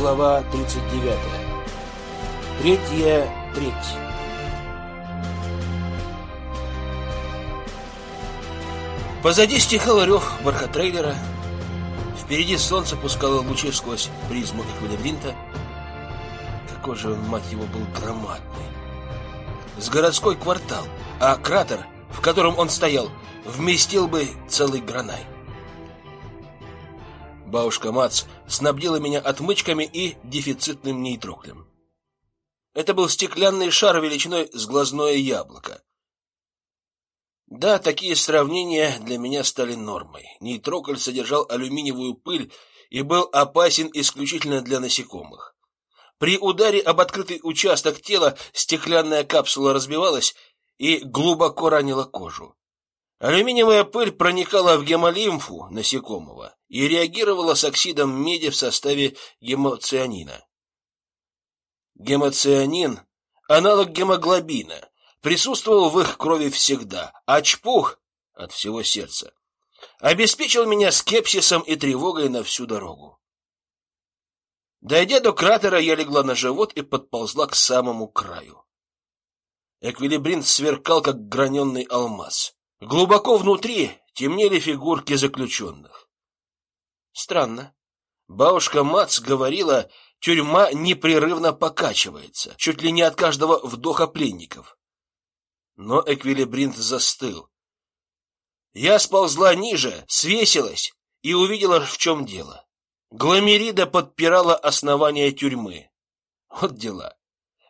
глава 39. Третья треть. Позади стихал рев бархатрейлера. Впереди солнце пускало лучи сквозь призму эквилибринта. Какой же он, мать его, был громадный. С городской квартал, а кратер, в котором он стоял, вместил бы целый гранай. Бабушка Мац снабдила меня отмычками и дефицитным нейтроклем. Это был стеклянный шар величиной с глазное яблоко. Да, такие сравнения для меня стали нормой. Нейтрокль содержал алюминиевую пыль и был опасен исключительно для насекомых. При ударе об открытый участок тела стеклянная капсула разбивалась и глубоко ранила кожу. Алюминиевая пыль проникала в гемолимфу насекомого и реагировала с оксидом меди в составе гемоцианина. Гемоцианин – аналог гемоглобина, присутствовал в их крови всегда, а чпух от всего сердца обеспечил меня скепсисом и тревогой на всю дорогу. Дойдя до кратера, я легла на живот и подползла к самому краю. Эквилибринт сверкал, как граненый алмаз. Глубоко внутри темнели фигурки заключенных. Странно. Бабушка Мац говорила, тюрьма непрерывно покачивается, чуть ли не от каждого вдоха пленников. Но эквилибринт застыл. Я сползла ниже, свесилась и увидела, в чем дело. Гламерида подпирала основание тюрьмы. Вот дела.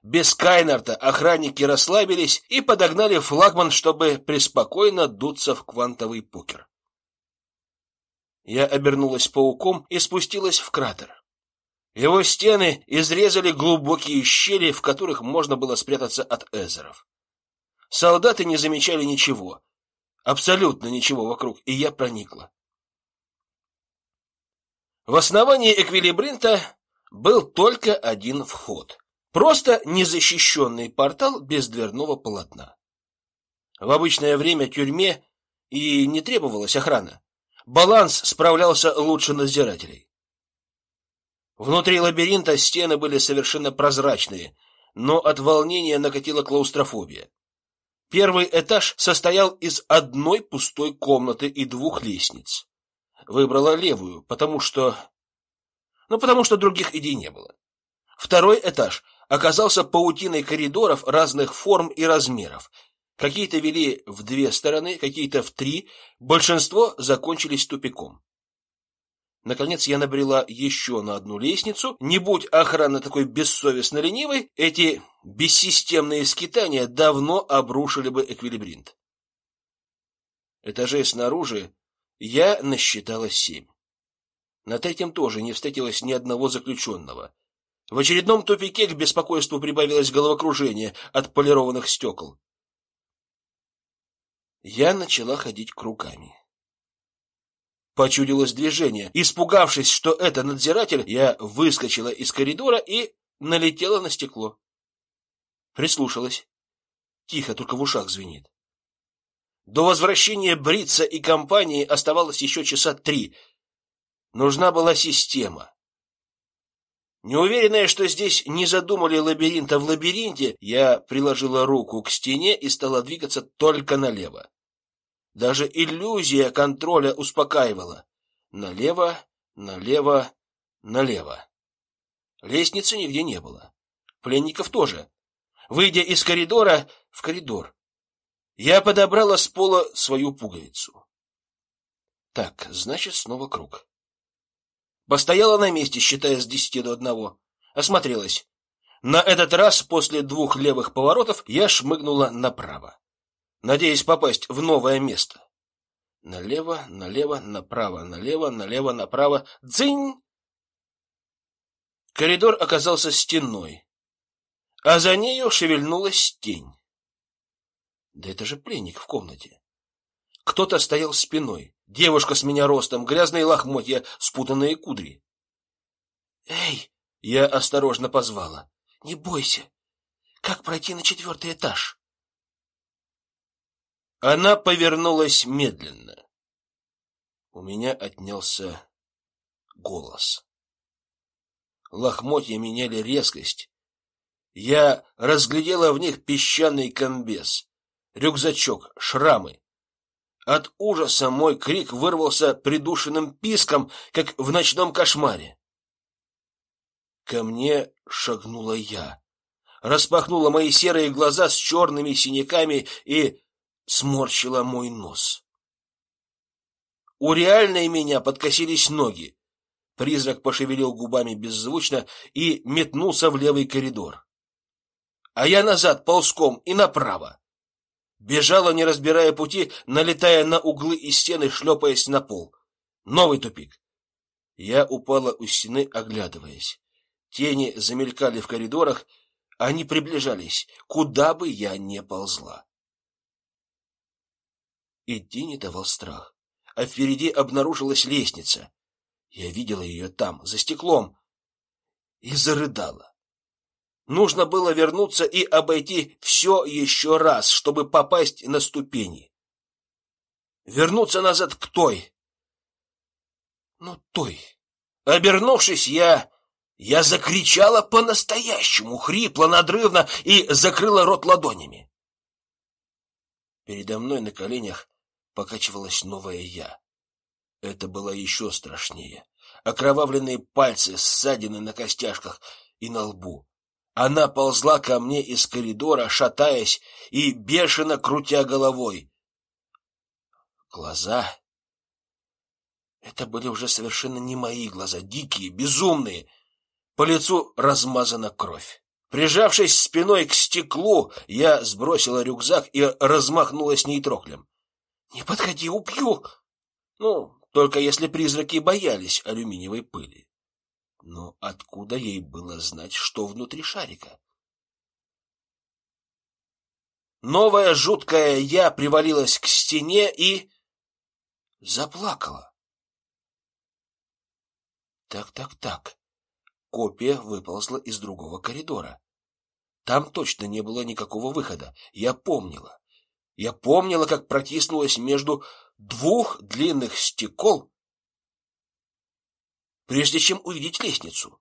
Без Кайнарта охранники расслабились и подогнали флагман, чтобы преспокойно дуться в квантовый покер. Я обернулась пауком и спустилась в кратер. Его стены изрезали глубокие щели, в которых можно было спрятаться от эзеров. Солдаты не замечали ничего, абсолютно ничего вокруг, и я проникла. В основании эквилибринта был только один вход. Просто незащищенный портал без дверного полотна. В обычное время тюрьме и не требовалась охрана. Баланс справлялся лучше надзирателей. Внутри лабиринта стены были совершенно прозрачные, но от волнения накатила клаустрофобия. Первый этаж состоял из одной пустой комнаты и двух лестниц. Выбрала левую, потому что... Ну, потому что других идей не было. Второй этаж оказался паутиной коридоров разных форм и размеров. Какие-то вели в две стороны, какие-то в три, большинство закончились тупиком. Наконец я набрела еще на одну лестницу. Не будь охрана такой бессовестно ленивой, эти бессистемные скитания давно обрушили бы эквилибринт. Этажей снаружи я насчитала семь. На третьем тоже не встретилось ни одного заключенного. В очередном тупике к беспокойству прибавилось головокружение от полированных стекол. Я начала ходить кругами. Почудилось движение. Испугавшись, что это надзиратель, я выскочила из коридора и налетела на стекло. Прислушалась. Тихо, только в ушах звенит. До возвращения Брица и компании оставалось еще часа три. Нужна была система. Неуверенная, что здесь не задумали лабиринта в лабиринте, я приложила руку к стене и стала двигаться только налево. Даже иллюзия контроля успокаивала. Налево, налево, налево. Лестницы нигде не было. Пленников тоже. Выйдя из коридора в коридор, я подобрала с пола свою пуговицу. Так, значит, снова круг. Постояла на месте, считая с десяти до одного. Осмотрелась. На этот раз после двух левых поворотов я шмыгнула направо, надеясь попасть в новое место. Налево, налево, направо, налево, налево, направо. Дзынь! Коридор оказался стеной, а за нею шевельнулась тень. Да это же пленник в комнате. Кто-то стоял спиной. Девушка с меня ростом, грязные лохмотья, спутанные кудри. «Эй!» — я осторожно позвала. «Не бойся. Как пройти на четвертый этаж?» Она повернулась медленно. У меня отнялся голос. Лохмотья меняли резкость. Я разглядела в них песчаный комбез, рюкзачок, шрамы. От ужаса мой крик вырвался придушенным писком, как в ночном кошмаре. Ко мне шагнула я, распахнула мои серые глаза с черными синяками и сморщила мой нос. У реальной меня подкосились ноги. Призрак пошевелил губами беззвучно и метнулся в левый коридор. А я назад ползком и направо. Бежала, не разбирая пути, налетая на углы и стены, шлепаясь на пол. Новый тупик. Я упала у стены, оглядываясь. Тени замелькали в коридорах, они приближались, куда бы я ни ползла. Идти не давал страх, а впереди обнаружилась лестница. Я видела ее там, за стеклом, и зарыдала. Нужно было вернуться и обойти все еще раз, чтобы попасть на ступени. Вернуться назад к той. Ну, той. Обернувшись, я я закричала по-настоящему, хрипло, надрывно и закрыла рот ладонями. Передо мной на коленях покачивалась новая я. Это было еще страшнее. Окровавленные пальцы, ссадины на костяшках и на лбу. Она ползла ко мне из коридора, шатаясь и бешено крутя головой. Глаза... Это были уже совершенно не мои глаза, дикие, безумные. По лицу размазана кровь. Прижавшись спиной к стеклу, я сбросила рюкзак и размахнулась нейтроклем. «Не подходи, убью!» Ну, только если призраки боялись алюминиевой пыли. Но откуда ей было знать, что внутри шарика? Новая жуткая я привалилась к стене и заплакала. Так, так, так. Копия выползла из другого коридора. Там точно не было никакого выхода. Я помнила. Я помнила, как протиснулась между двух длинных стекол прежде чем увидеть лестницу.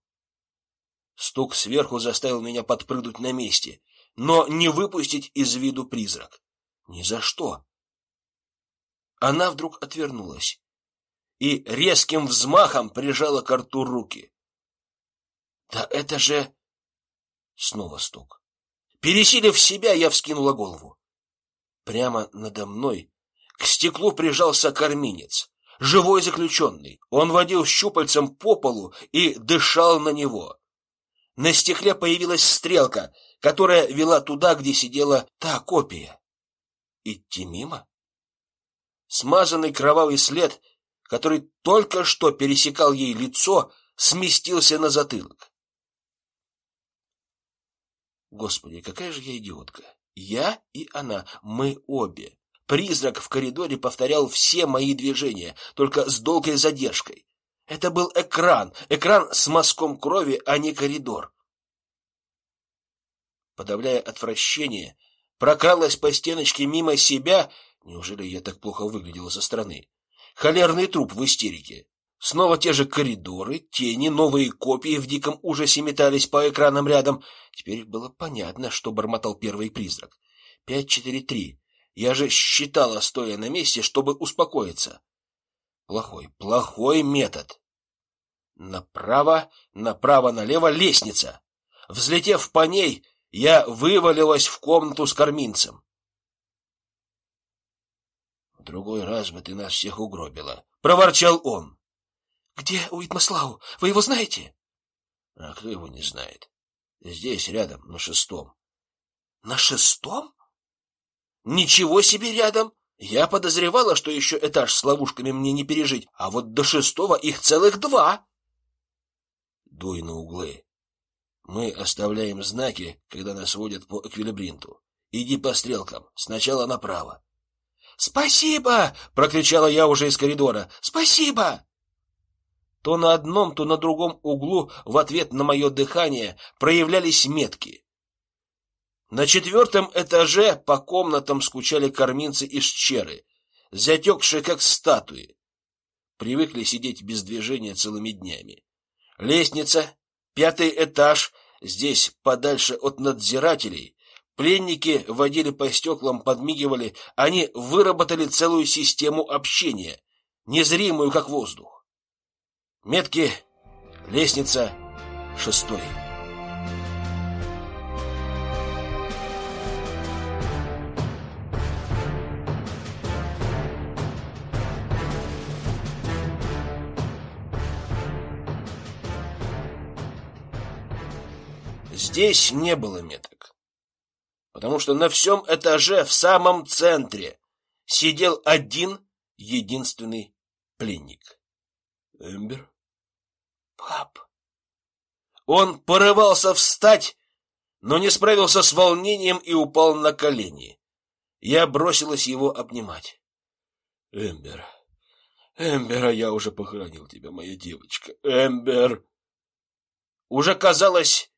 Стук сверху заставил меня подпрыгнуть на месте, но не выпустить из виду призрак. Ни за что. Она вдруг отвернулась и резким взмахом прижала к рту руки. Да это же снова стук. Пересилив себя, я вскинула голову. Прямо надо мной к стеклу прижался карминец живой заключенный. Он водил щупальцем по полу и дышал на него. На стекле появилась стрелка, которая вела туда, где сидела та копия. Идти мимо? Смазанный кровавый след, который только что пересекал ей лицо, сместился на затылок. Господи, какая же я идиотка. Я и она, мы обе. Призрак в коридоре повторял все мои движения, только с долгой задержкой. Это был экран, экран с мазком крови, а не коридор. Подавляя отвращение, прокралась по стеночке мимо себя, неужели я так плохо выглядела со стороны? Холерный труп в истерике. Снова те же коридоры, тени, новые копии в диком ужасе метались по экранам рядом. Теперь было понятно, что бормотал первый призрак. Пять, четыре, три. Я же считала, стоя на месте, чтобы успокоиться. Плохой, плохой метод. Направо, направо-налево лестница. Взлетев по ней, я вывалилась в комнату с корминцем. В другой раз бы ты нас всех угробила, проворчал он. Где Уитмаслау? Вы его знаете? А кто его не знает? Здесь рядом, на шестом. На шестом? Ничего себе рядом! Я подозревала, что еще этаж с ловушками мне не пережить, а вот до шестого их целых два. Дуй на углы. Мы оставляем знаки, когда нас водят по эквилибринту. Иди по стрелкам, сначала направо. Спасибо, прокричала я уже из коридора. Спасибо. То на одном, то на другом углу в ответ на мое дыхание проявлялись метки. На четвертом этаже по комнатам скучали корминцы из черы, затекшие как статуи. Привыкли сидеть без движения целыми днями. Лестница, Пятый этаж, здесь подальше от надзирателей, пленники водили по стеклам, подмигивали, они выработали целую систему общения, незримую как воздух. Метки, лестница, шестой. Здесь не было меток, потому что на всем этаже в самом центре сидел один единственный пленник. Эмбер? Пап. Он порывался встать, но не справился с волнением и упал на колени. Я бросилась его обнимать. Эмбер. Эмбер, а я уже похоронил тебя, моя девочка. Эмбер. Уже казалось,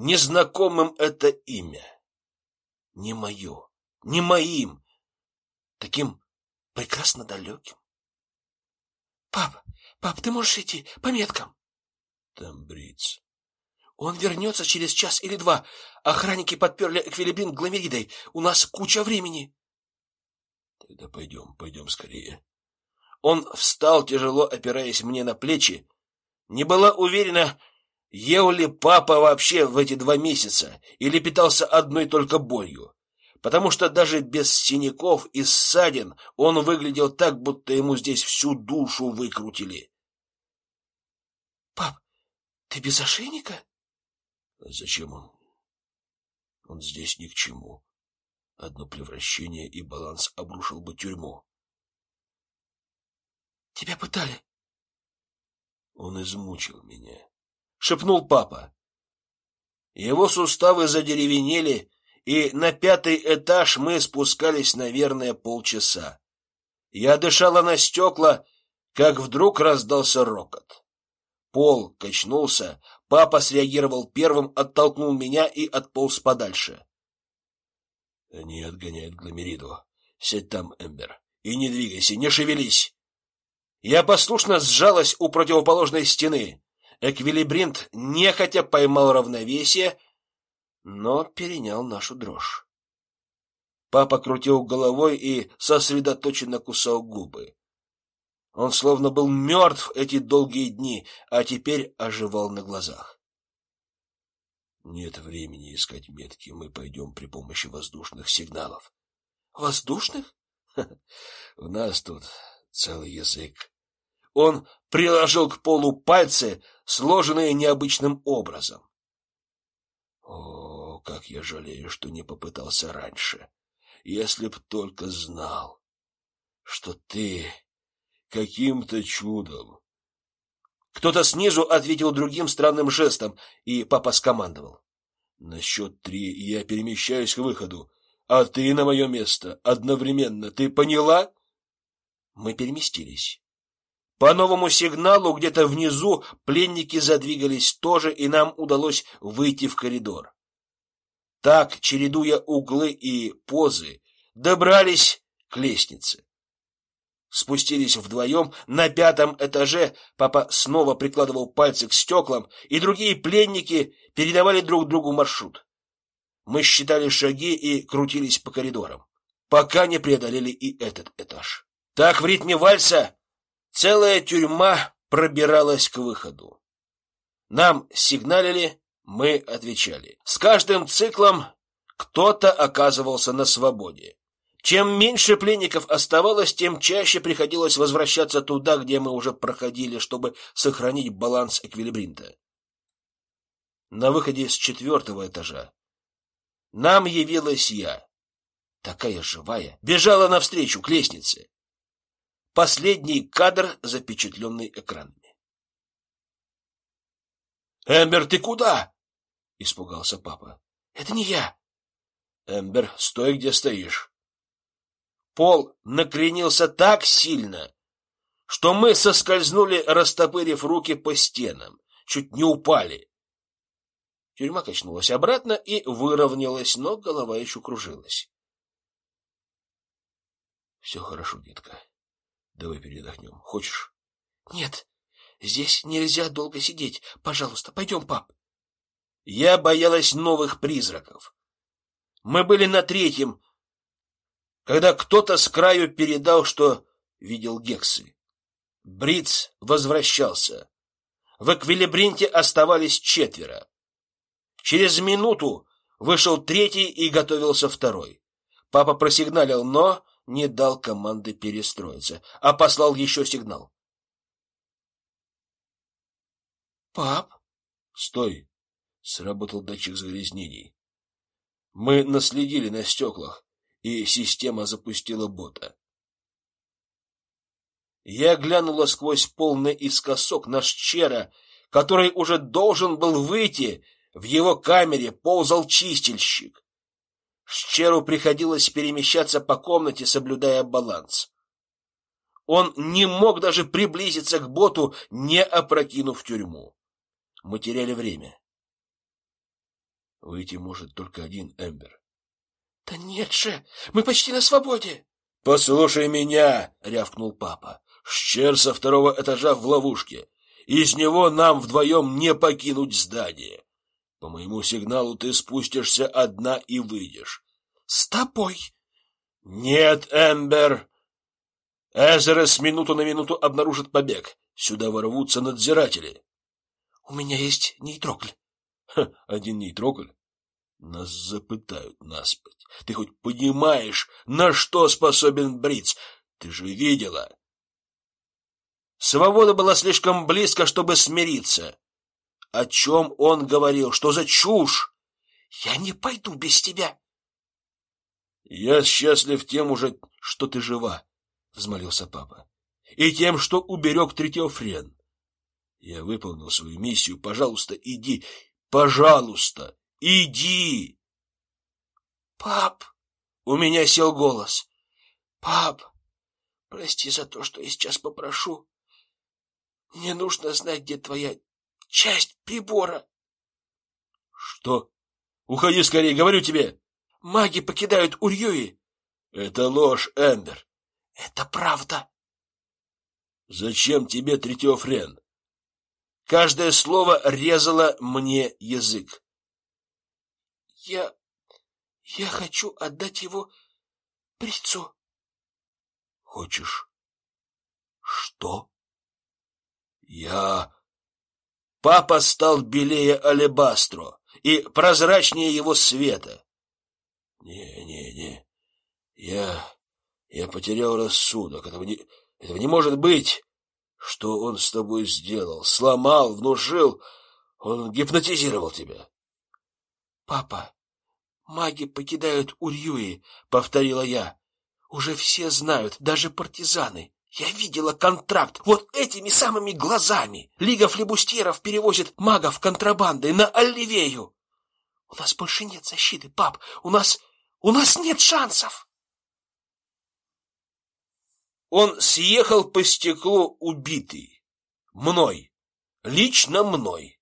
незнакомым это имя. Не мое, не моим, таким прекрасно далеким. Пап, пап, ты можешь идти по меткам? Тамбриц. Он вернется через час или два. Охранники подперли эквилибрин гламеридой. У нас куча времени. Тогда пойдем, пойдем скорее. Он встал, тяжело опираясь мне на плечи. Не была уверена, Ел ли папа вообще в эти два месяца или питался одной только болью? Потому что даже без синяков и ссадин он выглядел так, будто ему здесь всю душу выкрутили. Пап, ты без ошейника? Зачем он? Он здесь ни к чему. Одно превращение и баланс обрушил бы тюрьму. Тебя пытали? Он измучил меня шепнул папа. Его суставы задеревенели, и на пятый этаж мы спускались, наверное, полчаса. Я дышала на стекла, как вдруг раздался рокот. Пол качнулся, папа среагировал первым, оттолкнул меня и отполз подальше. Они отгоняют Гламериду. Сядь там, Эмбер, и не двигайся, не шевелись. Я послушно сжалась у противоположной стены. Эквилибринт нехотя поймал равновесие, но перенял нашу дрожь. Папа крутил головой и сосредоточенно кусал губы. Он словно был мертв эти долгие дни, а теперь оживал на глазах. Нет времени искать метки, мы пойдем при помощи воздушных сигналов. Воздушных? У нас тут целый язык. Он приложил к полу пальцы, сложенные необычным образом. О, как я жалею, что не попытался раньше. Если б только знал, что ты каким-то чудом. Кто-то снизу ответил другим странным жестом, и папа скомандовал: "На счет три я перемещаюсь к выходу, а ты на мое место одновременно. Ты поняла?" Мы переместились. По новому сигналу где-то внизу пленники задвигались тоже, и нам удалось выйти в коридор. Так, чередуя углы и позы, добрались к лестнице. Спустились вдвоем на пятом этаже, папа снова прикладывал пальцы к стеклам, и другие пленники передавали друг другу маршрут. Мы считали шаги и крутились по коридорам, пока не преодолели и этот этаж. Так в ритме вальса Целая тюрьма пробиралась к выходу. Нам сигналили, мы отвечали. С каждым циклом кто-то оказывался на свободе. Чем меньше пленников оставалось, тем чаще приходилось возвращаться туда, где мы уже проходили, чтобы сохранить баланс эквилибринта. На выходе с четвертого этажа нам явилась я, такая живая, бежала навстречу к лестнице. Последний кадр, запечатленный экранами. «Эмбер, ты куда?» — испугался папа. «Это не я». «Эмбер, стой, где стоишь». Пол накренился так сильно, что мы соскользнули, растопырив руки по стенам, чуть не упали. Тюрьма качнулась обратно и выровнялась, но голова еще кружилась. — Все хорошо, детка. Давай передохнем. Хочешь? Нет. Здесь нельзя долго сидеть. Пожалуйста, пойдем, пап. Я боялась новых призраков. Мы были на третьем, когда кто-то с краю передал, что видел Гексы. Бриц возвращался. В эквилибринте оставались четверо. Через минуту вышел третий и готовился второй. Папа просигналил, но не дал команды перестроиться, а послал еще сигнал. Пап, стой. Сработал датчик загрязнений. Мы наследили на стеклах, и система запустила бота. Я глянула сквозь полный искосок на Щера, который уже должен был выйти. В его камере ползал чистильщик. Щеру приходилось перемещаться по комнате, соблюдая баланс. Он не мог даже приблизиться к боту, не опрокинув тюрьму. Мы теряли время. Выйти может только один Эмбер. Да нет же, мы почти на свободе. Послушай меня, рявкнул папа. Щер со второго этажа в ловушке. Из него нам вдвоем не покинуть здание. По моему сигналу ты спустишься одна и выйдешь. С тобой? Нет, Эмбер. Эзерес минуту на минуту обнаружит побег. Сюда ворвутся надзиратели. У меня есть нейтрокль. Ха, один нейтрокль? Нас запытают наспать. Ты хоть понимаешь, на что способен Бриц? Ты же видела. Свобода была слишком близко, чтобы смириться. О чем он говорил? Что за чушь? Я не пойду без тебя. Я счастлив тем уже, что ты жива, взмолился папа. И тем, что уберег Третьофрен. Я выполнил свою миссию. Пожалуйста, иди. Пожалуйста, иди. Пап, у меня сел голос. Пап, прости за то, что я сейчас попрошу. Мне нужно знать, где твоя часть прибора. Что? Уходи скорее, говорю тебе. Маги покидают Урьюи. Это ложь, Эмбер. Это правда. Зачем тебе Третьофрен? Каждое слово резало мне язык. Я... я хочу отдать его Прицу. Хочешь? Что? Я... Папа стал белее алебастро и прозрачнее его света. Не-не-не, я... я потерял рассудок. Этого не... этого не может быть. Что он с тобой сделал? Сломал, внушил? Он гипнотизировал тебя. Папа, маги покидают Урьюи, повторила я. Уже все знают, даже партизаны. Я видела контракт вот этими самыми глазами. Лига флебустьеров перевозит магов контрабандой на Оливею. У нас больше нет защиты, пап. У нас у нас нет шансов. Он съехал по стеклу убитый. Мной. Лично мной.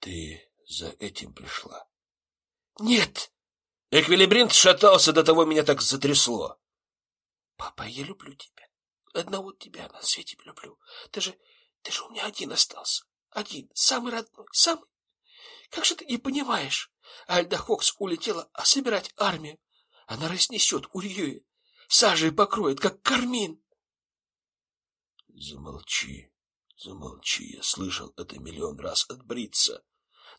Ты за этим пришла? Нет. Эквилибринт шатался, до того меня так затрясло. Папа, я люблю тебя. Одного тебя на свете люблю. Ты же, ты же у меня один остался. Один, самый родной, самый. Как же ты не понимаешь? Альда Хокс улетела а собирать армию. Она разнесет Урьюи сажей покроет, как кармин. Замолчи, замолчи, я слышал это миллион раз от Брица.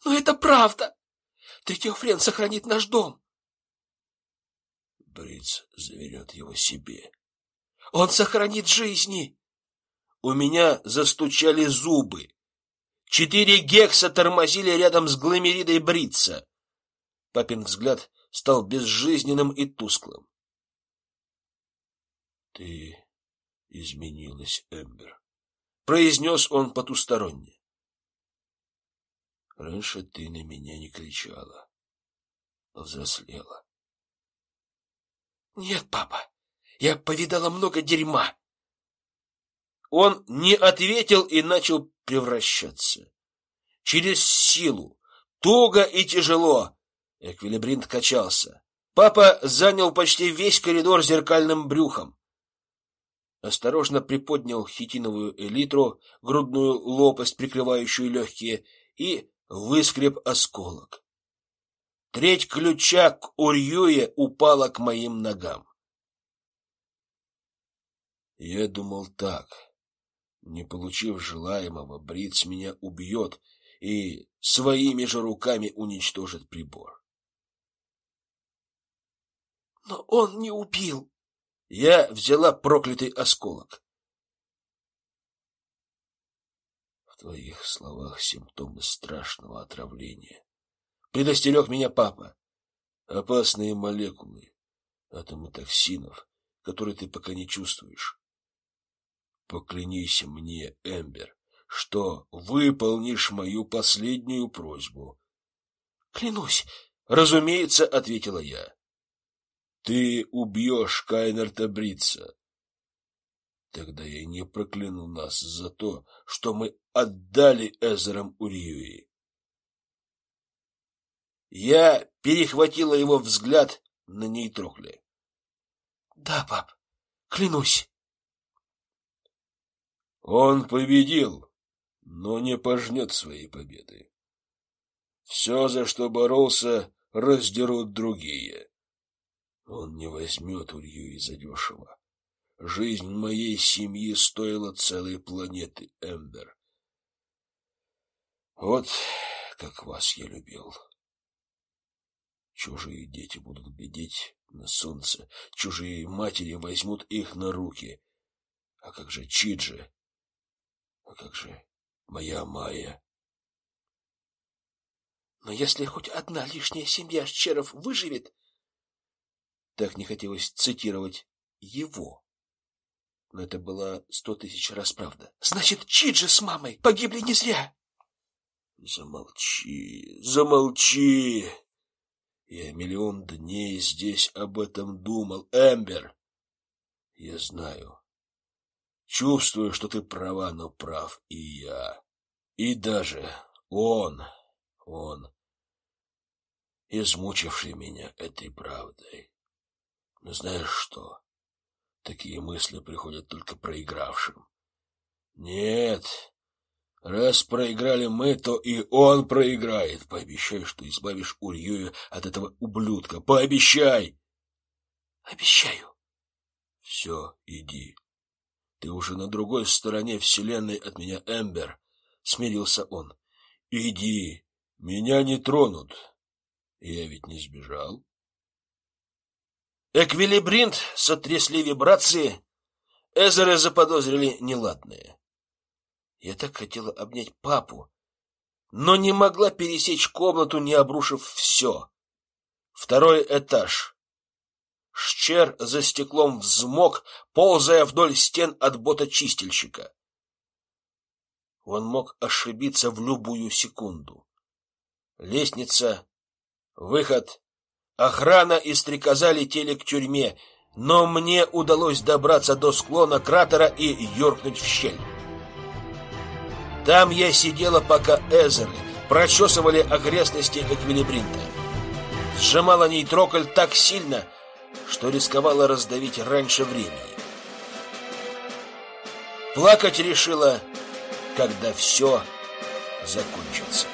Но это правда. Третьофрен сохранит наш дом. Бриц заверет его себе. Он сохранит жизни. У меня застучали зубы. Четыре гекса тормозили рядом с гломеридой Брица. Папин взгляд стал безжизненным и тусклым. Ты изменилась, Эмбер, произнес он потусторонне. Раньше ты на меня не кричала, повзрослела. Нет, папа, я повидала много дерьма. Он не ответил и начал превращаться. Через силу, туго и тяжело. Эквилибринт качался. Папа занял почти весь коридор зеркальным брюхом. осторожно приподнял хитиновую элитру, грудную лопасть, прикрывающую легкие, и выскреб осколок. Треть ключа к Урьюе упала к моим ногам. Я думал так. Не получив желаемого, Бриц меня убьет и своими же руками уничтожит прибор. Но он не убил. Я взяла проклятый осколок. В твоих словах симптомы страшного отравления. Предостерег меня папа. Опасные молекулы, атомы токсинов, которые ты пока не чувствуешь. Поклянись мне, Эмбер, что выполнишь мою последнюю просьбу. Клянусь, разумеется, ответила я. Ты убьешь Кайнерта Брица. Тогда я не прокляну нас за то, что мы отдали Эзерам Урьюи. Я перехватила его взгляд на нейтрокле. Да, пап, клянусь. Он победил, но не пожнет своей победы. Все, за что боролся, раздерут другие. Он не возьмет Улью из задешево. Жизнь моей семьи стоила целой планеты, Эмбер. Вот как вас я любил. Чужие дети будут глядеть на солнце, чужие матери возьмут их на руки. А как же Чиджи? А как же моя Майя? Но если хоть одна лишняя семья Щеров выживет, так не хотелось цитировать его. Но это было сто тысяч раз правда. Значит, Чиджи с мамой погибли не зря. Замолчи, замолчи. Я миллион дней здесь об этом думал, Эмбер. Я знаю. Чувствую, что ты права, но прав и я. И даже он, он, измучивший меня этой правдой. Но знаешь что? Такие мысли приходят только проигравшим. Нет, раз проиграли мы, то и он проиграет. Пообещай, что избавишь Ульюя от этого ублюдка. Пообещай! Обещаю. Все, иди. Ты уже на другой стороне вселенной от меня, Эмбер. Смирился он. Иди, меня не тронут. Я ведь не сбежал. Эквилибринт сотрясли вибрации. Эзеры заподозрили неладное. Я так хотела обнять папу, но не могла пересечь комнату, не обрушив все. Второй этаж. Щер за стеклом взмок, ползая вдоль стен от бота-чистильщика. Он мог ошибиться в любую секунду. Лестница, выход, Охрана и стрекоза летели к тюрьме, но мне удалось добраться до склона кратера и юркнуть в щель. Там я сидела, пока эзеры прочесывали окрестности Эквилибринта. Сжимала нейтрокль так сильно, что рисковала раздавить раньше времени. Плакать решила, когда все закончится.